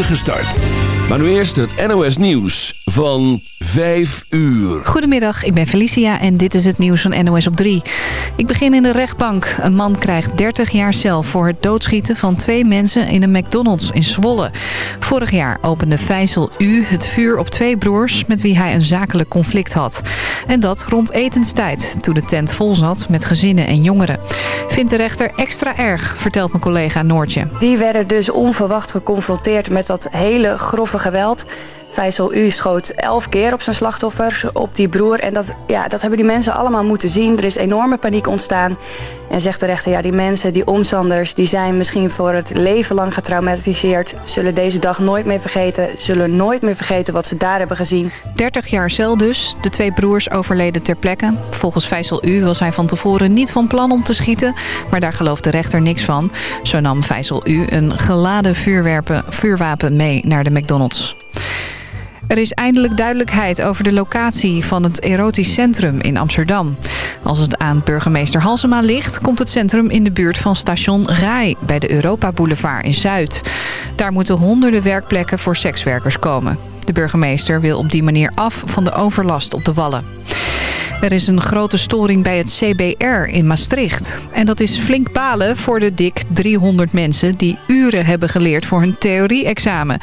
start. Maar nu eerst het NOS Nieuws van 5 uur. Goedemiddag, ik ben Felicia en dit is het nieuws van NOS op 3. Ik begin in de rechtbank. Een man krijgt 30 jaar cel voor het doodschieten van twee mensen in een McDonald's in Zwolle. Vorig jaar opende Faisal U het vuur op twee broers met wie hij een zakelijk conflict had. En dat rond etenstijd, toen de tent vol zat met gezinnen en jongeren. Vindt de rechter extra erg, vertelt mijn collega Noortje. Die werden dus onverwacht geconfronteerd met dat hele grove geweld. Faisal U schoot elf keer op zijn slachtoffers, op die broer. En dat, ja, dat hebben die mensen allemaal moeten zien. Er is enorme paniek ontstaan. En zegt de rechter, ja, die mensen, die omstanders... die zijn misschien voor het leven lang getraumatiseerd... zullen deze dag nooit meer vergeten... zullen nooit meer vergeten wat ze daar hebben gezien. 30 jaar cel dus. De twee broers overleden ter plekke. Volgens Faisal U was hij van tevoren niet van plan om te schieten... maar daar gelooft de rechter niks van. Zo nam Faisal U een geladen vuurwapen mee naar de McDonald's. Er is eindelijk duidelijkheid over de locatie van het erotisch centrum in Amsterdam. Als het aan burgemeester Halsema ligt... komt het centrum in de buurt van station Rai... bij de Europa Boulevard in Zuid. Daar moeten honderden werkplekken voor sekswerkers komen. De burgemeester wil op die manier af van de overlast op de Wallen. Er is een grote storing bij het CBR in Maastricht. En dat is flink balen voor de dik 300 mensen... die uren hebben geleerd voor hun theorie-examen.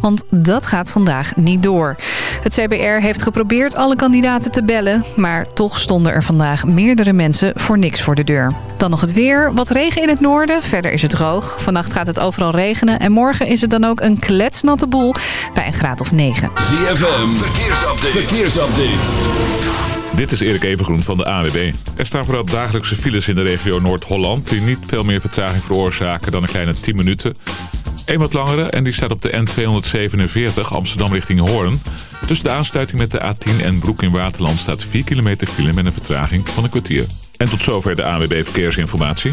Want dat gaat vandaag niet door. Het CBR heeft geprobeerd alle kandidaten te bellen... maar toch stonden er vandaag meerdere mensen voor niks voor de deur. Dan nog het weer. Wat regen in het noorden. Verder is het droog. Vannacht gaat het overal regenen. En morgen is het dan ook een kletsnatte boel bij een graad of 9. ZFM, verkeersupdate. verkeersupdate. Dit is Erik Evengroen van de AWB. Er staan vooral dagelijkse files in de regio Noord-Holland... die niet veel meer vertraging veroorzaken dan een kleine 10 minuten. Een wat langere en die staat op de N247 Amsterdam richting Hoorn. Tussen de aansluiting met de A10 en Broek in Waterland staat 4 kilometer file met een vertraging van een kwartier. En tot zover de AWB Verkeersinformatie.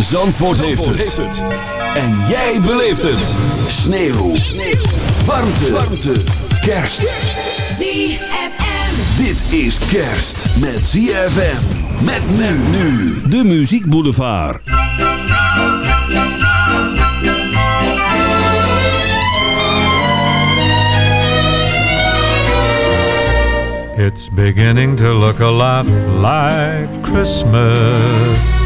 Zandvoort, heeft, het. En jij beleeft het. Sneeuw. Sneeuw. Warmte. Warmte. Kerst. ZFM. Dit is kerst met ZFM. Met men nu. De Muziek Boulevard. It's beginning to look a lot like Christmas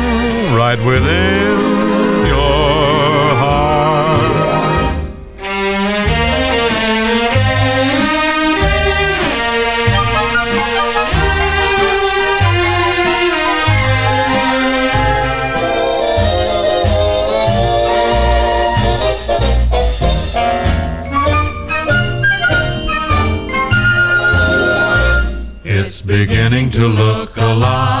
right within your heart. It's beginning to look a lot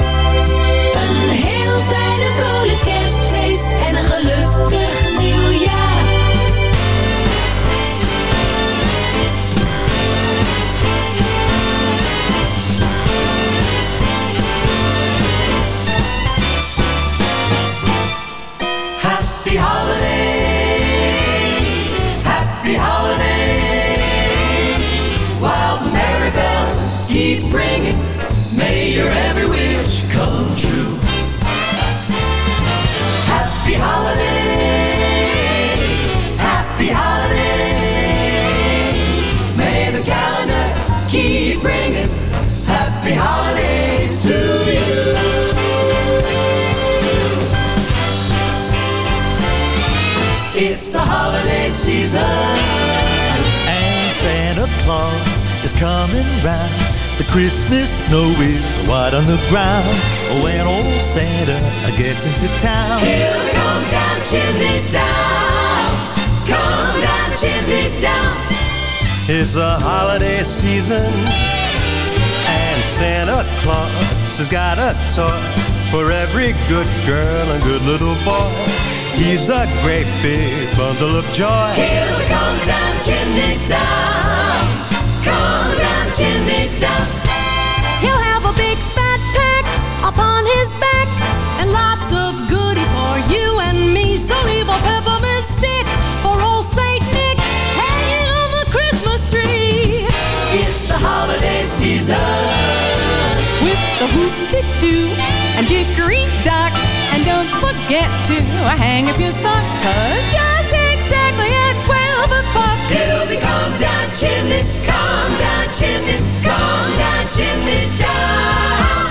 It's the holiday season. And Santa Claus is coming round. The Christmas snow is white on the ground. Oh, when old Santa gets into town, he'll come down chimney down. Come down chimney down. It's the holiday season. And Santa Claus has got a toy for every good girl and good little boy. He's a great big bundle of joy. Here we come down chimney down. Come down chimney down. He'll have a big fat pack upon his back and lots of goodies for you and me. So leave a peppermint stick for old Saint Nick hanging on the Christmas tree. It's the holiday season. With the whoop-de-doo and dickory-dock. And don't forget to hang up your sock, 'cause just exactly at 12 o'clock. He'll be come down chimney, come down chimney, come down chimney down.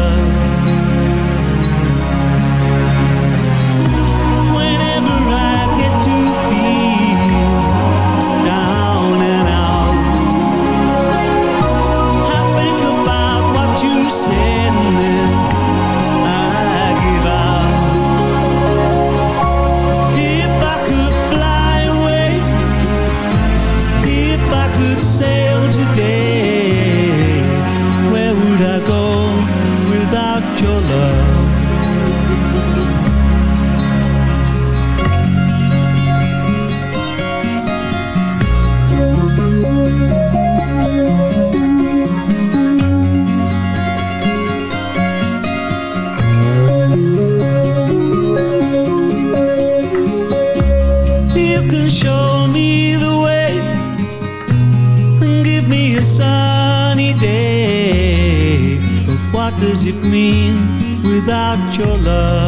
Your love?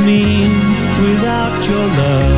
me without your love.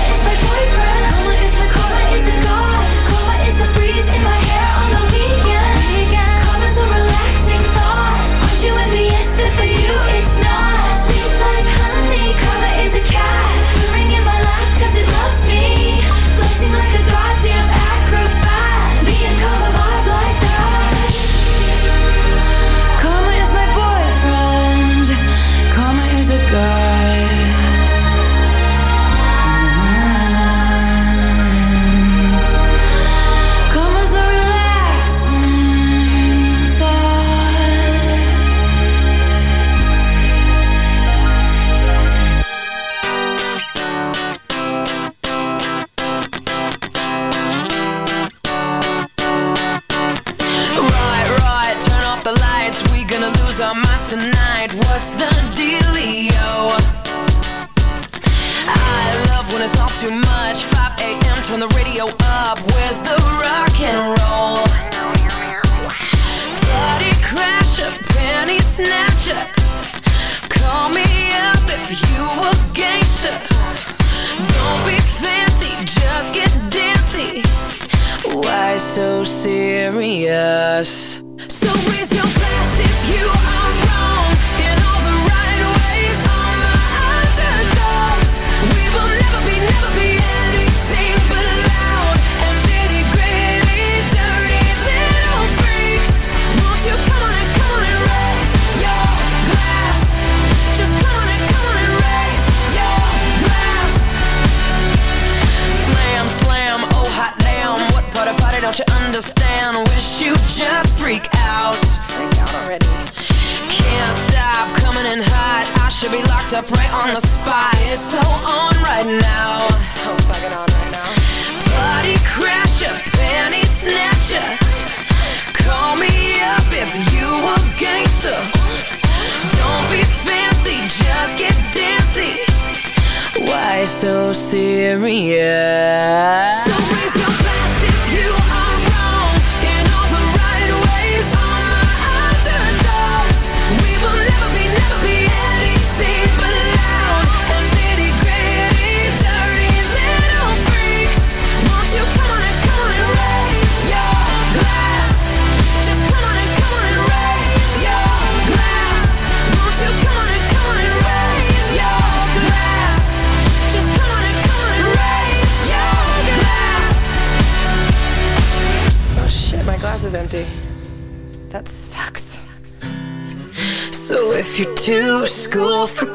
to school for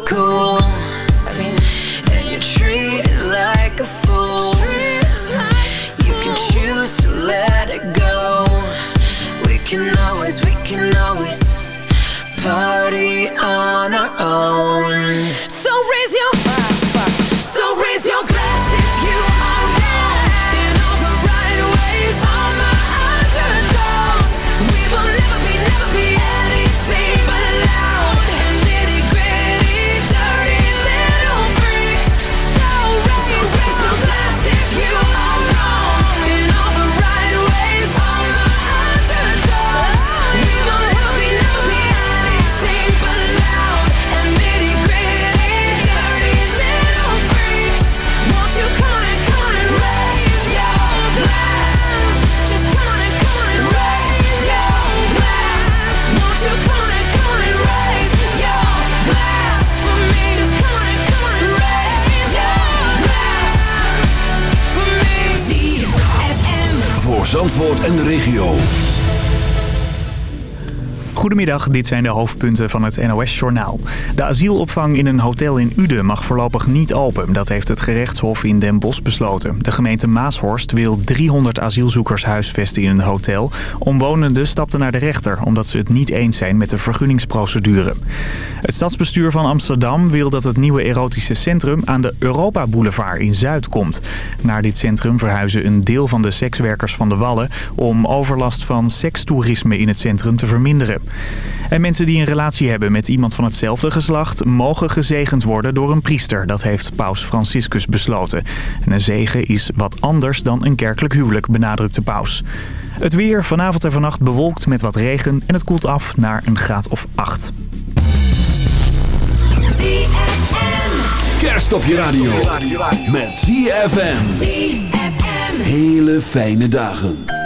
en de regio. Goedemiddag, dit zijn de hoofdpunten van het NOS-journaal. De asielopvang in een hotel in Uden mag voorlopig niet open. Dat heeft het gerechtshof in Den Bosch besloten. De gemeente Maashorst wil 300 asielzoekers huisvesten in een hotel. Omwonenden stapten naar de rechter omdat ze het niet eens zijn met de vergunningsprocedure. Het stadsbestuur van Amsterdam wil dat het nieuwe erotische centrum aan de Europa Boulevard in Zuid komt. Naar dit centrum verhuizen een deel van de sekswerkers van de Wallen... om overlast van sekstoerisme in het centrum te verminderen. En mensen die een relatie hebben met iemand van hetzelfde geslacht... mogen gezegend worden door een priester. Dat heeft paus Franciscus besloten. En een zegen is wat anders dan een kerkelijk huwelijk, benadrukt de paus. Het weer vanavond en vannacht bewolkt met wat regen... en het koelt af naar een graad of 8. Kerst op je radio. Met ZFM. Hele fijne dagen.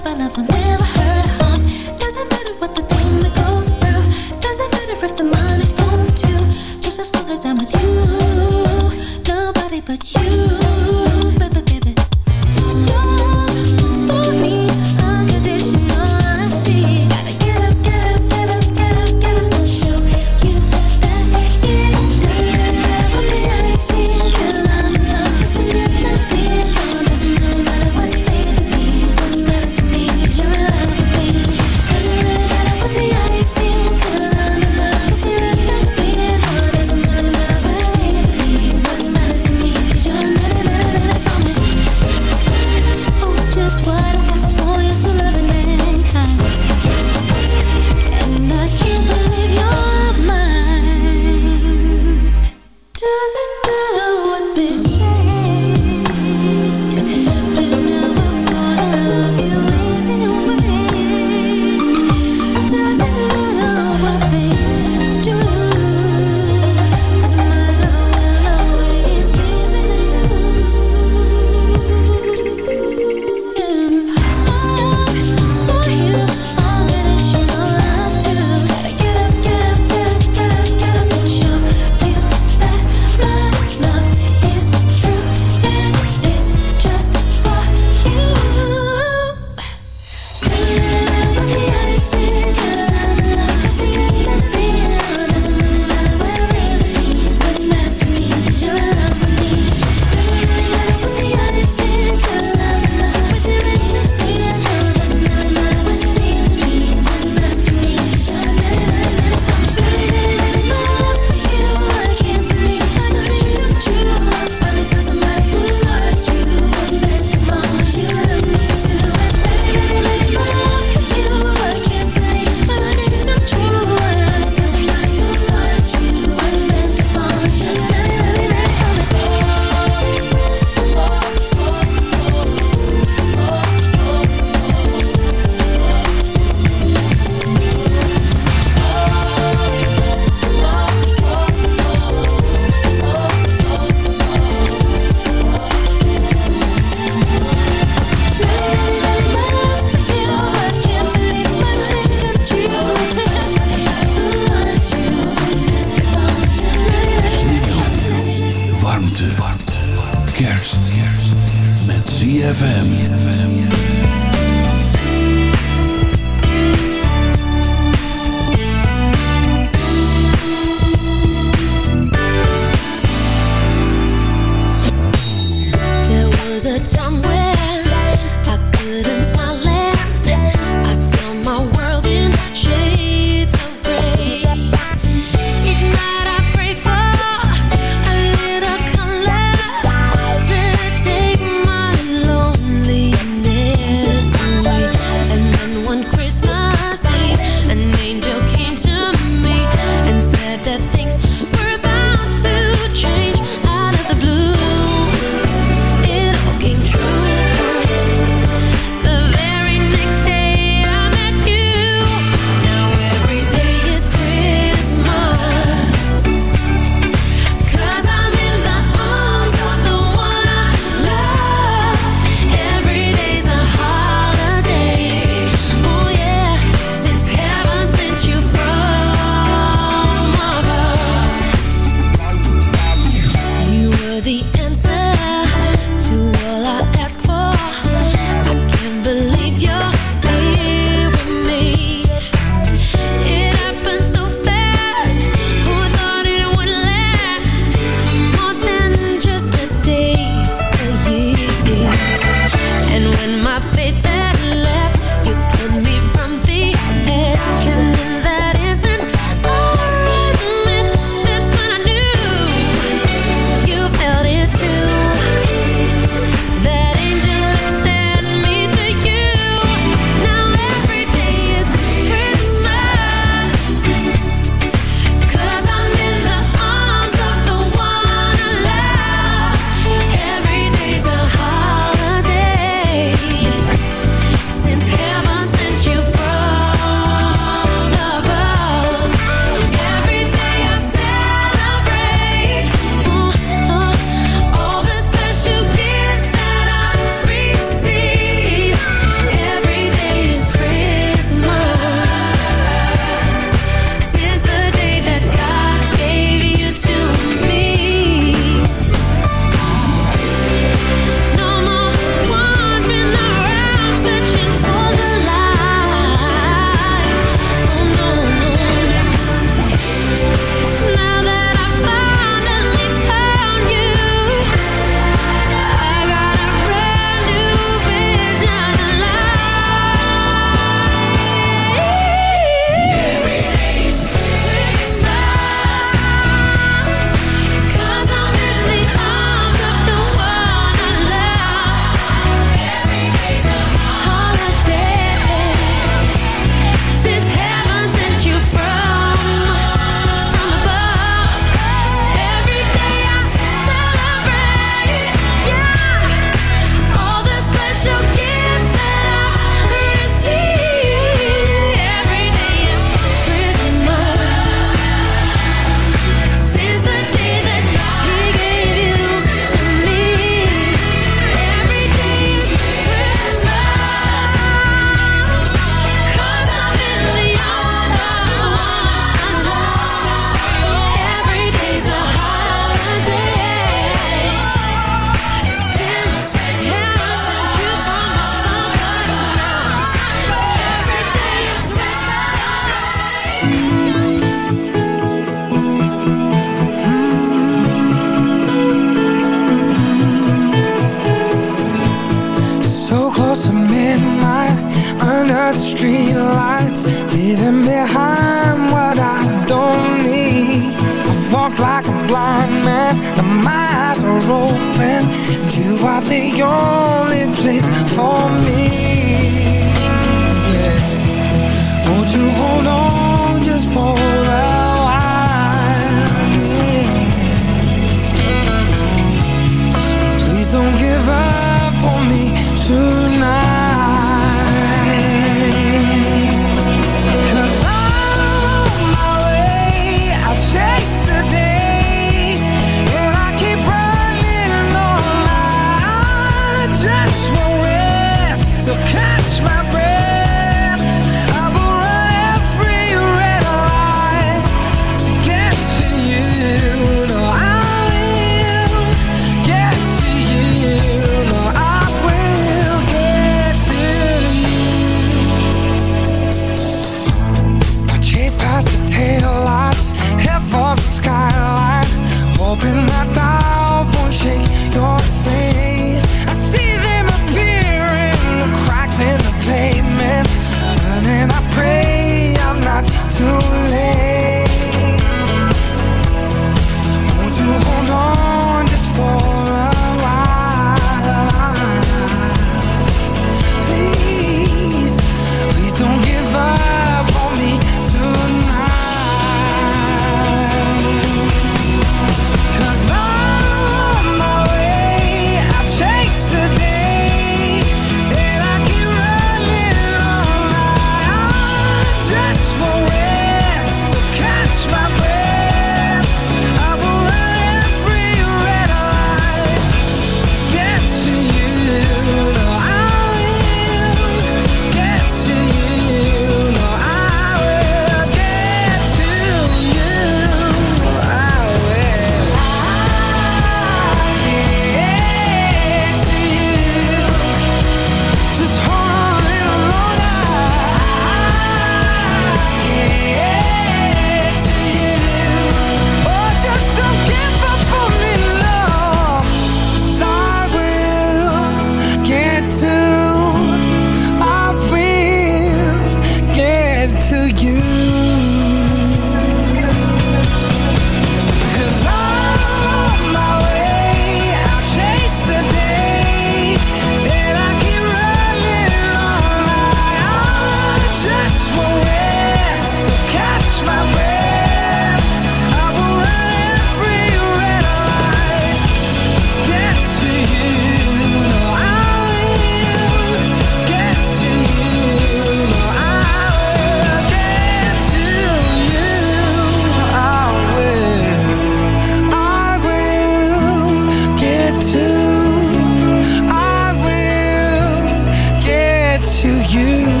You.